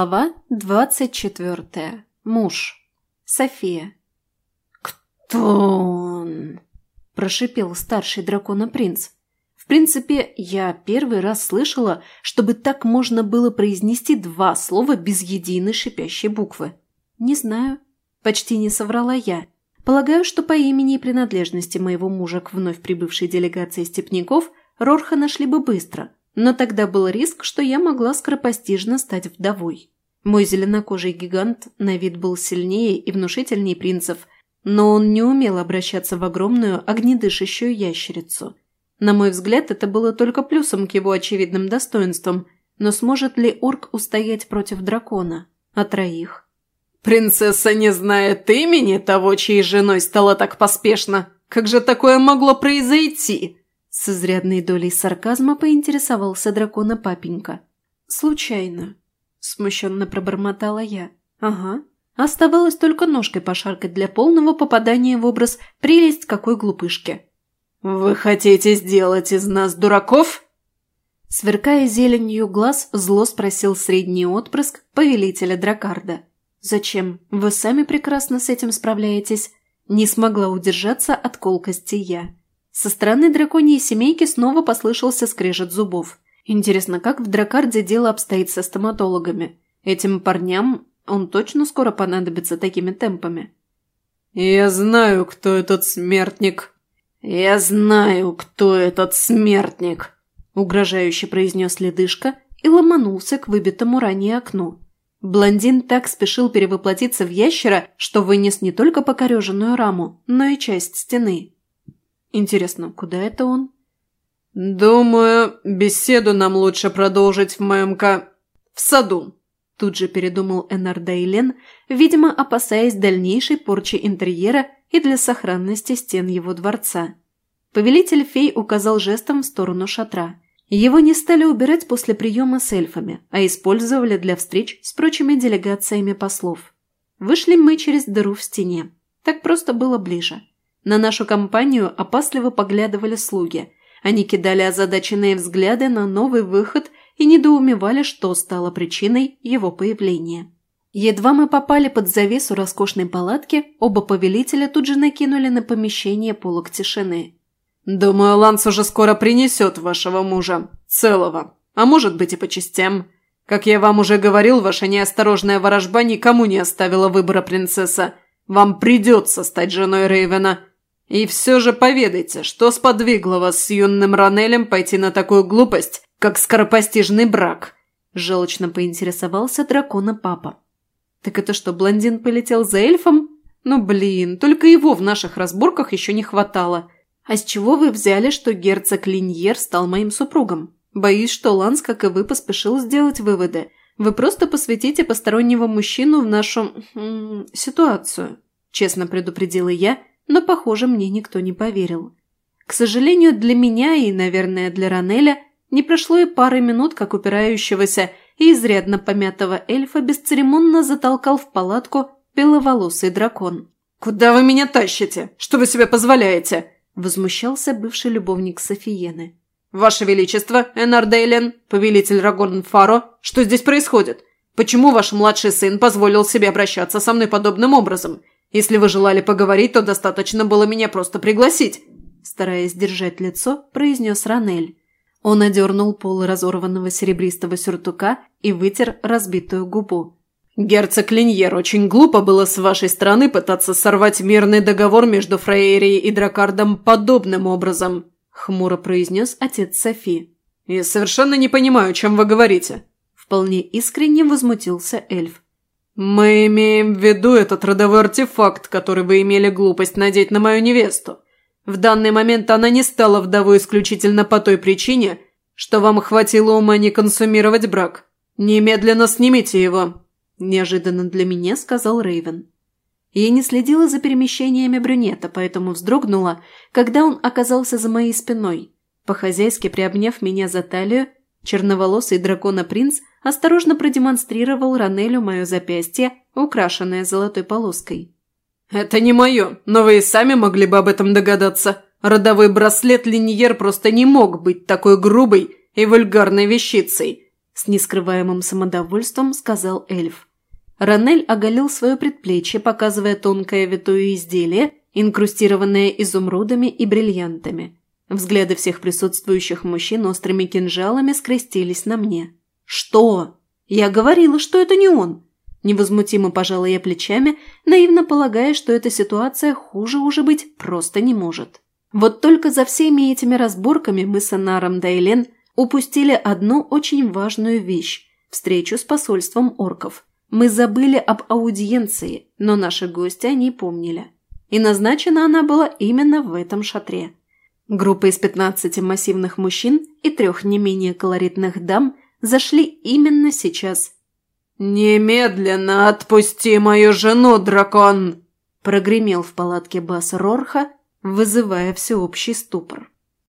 Глава двадцать четвертая. Муж. София. «Кто он?» – прошипел старший дракона-принц. В принципе, я первый раз слышала, чтобы так можно было произнести два слова без единой шипящей буквы. Не знаю. Почти не соврала я. Полагаю, что по имени и принадлежности моего мужа к вновь прибывшей делегации степняков Рорха нашли бы быстро – но тогда был риск, что я могла скоропостижно стать вдовой. Мой зеленокожий гигант на вид был сильнее и внушительнее принцев, но он не умел обращаться в огромную огнедышащую ящерицу. На мой взгляд, это было только плюсом к его очевидным достоинствам, но сможет ли орк устоять против дракона? А троих? «Принцесса не знает имени того, чьей женой стала так поспешно. Как же такое могло произойти?» С изрядной долей сарказма поинтересовался дракона папенька. «Случайно», – смущенно пробормотала я. «Ага. Оставалось только ножкой пошаркать для полного попадания в образ «прелесть какой глупышки». «Вы хотите сделать из нас дураков?» Сверкая зеленью глаз, зло спросил средний отпрыск повелителя Дракарда. «Зачем? Вы сами прекрасно с этим справляетесь». Не смогла удержаться от колкости я. Со стороны драконьей семейки снова послышался скрежет зубов. Интересно, как в Дракарде дело обстоит со стоматологами? Этим парням он точно скоро понадобится такими темпами. «Я знаю, кто этот смертник. Я знаю, кто этот смертник», – угрожающе произнес ледышка и ломанулся к выбитому ранее окну. Блондин так спешил перевоплотиться в ящера, что вынес не только покореженную раму, но и часть стены. Интересно, куда это он? «Думаю, беседу нам лучше продолжить в моем ка... в саду», тут же передумал Энар Дейлен, видимо, опасаясь дальнейшей порчи интерьера и для сохранности стен его дворца. Повелитель фей указал жестом в сторону шатра. Его не стали убирать после приема с эльфами, а использовали для встреч с прочими делегациями послов. Вышли мы через дыру в стене. Так просто было ближе. На нашу компанию опасливо поглядывали слуги. Они кидали озадаченные взгляды на новый выход и недоумевали, что стало причиной его появления. Едва мы попали под завесу роскошной палатки, оба повелителя тут же накинули на помещение полок тишины. «Думаю, Ланс уже скоро принесет вашего мужа. Целого. А может быть и по частям. Как я вам уже говорил, ваша неосторожная ворожба никому не оставила выбора принцесса. Вам придется стать женой Рейвена. И все же поведайте, что сподвигло вас с юным Ранелем пойти на такую глупость, как скоропостижный брак?» Желчно поинтересовался дракона папа. «Так это что, блондин полетел за эльфом? Ну блин, только его в наших разборках еще не хватало. А с чего вы взяли, что герцог Линьер стал моим супругом? Боюсь, что Ланс, как и вы, поспешил сделать выводы. Вы просто посвятите постороннего мужчину в нашу... М -м, ситуацию», – честно предупредила я – но, похоже, мне никто не поверил. К сожалению, для меня и, наверное, для Ранеля не прошло и пары минут, как упирающегося и изрядно помятого эльфа бесцеремонно затолкал в палатку беловолосый дракон. «Куда вы меня тащите? Что вы себе позволяете?» – возмущался бывший любовник Софиены. «Ваше Величество, Энар Дейлен, повелитель Рагорн Фаро, что здесь происходит? Почему ваш младший сын позволил себе обращаться со мной подобным образом? Если вы желали поговорить, то достаточно было меня просто пригласить», стараясь держать лицо, произнес Ранель. Он одернул пол разорванного серебристого сюртука и вытер разбитую губу. «Герцог Линьер, очень глупо было с вашей стороны пытаться сорвать мирный договор между Фрейрией и Дракардом подобным образом», хмуро произнес отец Софи. «Я совершенно не понимаю, о чем вы говорите», вполне искренне возмутился эльф. «Мы имеем в виду этот родовой артефакт, который вы имели глупость надеть на мою невесту. В данный момент она не стала вдовой исключительно по той причине, что вам хватило ума не консумировать брак. Немедленно снимите его», – неожиданно для меня сказал Рейвен. Я не следила за перемещениями брюнета, поэтому вздрогнула, когда он оказался за моей спиной. По-хозяйски приобняв меня за талию, черноволосый дракона-принц осторожно продемонстрировал Ранелю мое запястье, украшенное золотой полоской. «Это не мое, но вы и сами могли бы об этом догадаться. Родовой браслет Линьер просто не мог быть такой грубой и вульгарной вещицей», с нескрываемым самодовольством сказал эльф. Ранель оголил свое предплечье, показывая тонкое витое изделие, инкрустированное изумрудами и бриллиантами. Взгляды всех присутствующих мужчин острыми кинжалами скрестились на мне. «Что? Я говорила, что это не он!» Невозмутимо пожала я плечами, наивно полагая, что эта ситуация хуже уже быть просто не может. Вот только за всеми этими разборками мы с Анаром Дайлен упустили одну очень важную вещь – встречу с посольством орков. Мы забыли об аудиенции, но наши гости о ней помнили. И назначена она была именно в этом шатре. Группа из 15 массивных мужчин и трех не менее колоритных дам зашли именно сейчас. «Немедленно отпусти мою жену, дракон!» прогремел в палатке бас Рорха, вызывая всеобщий ступор.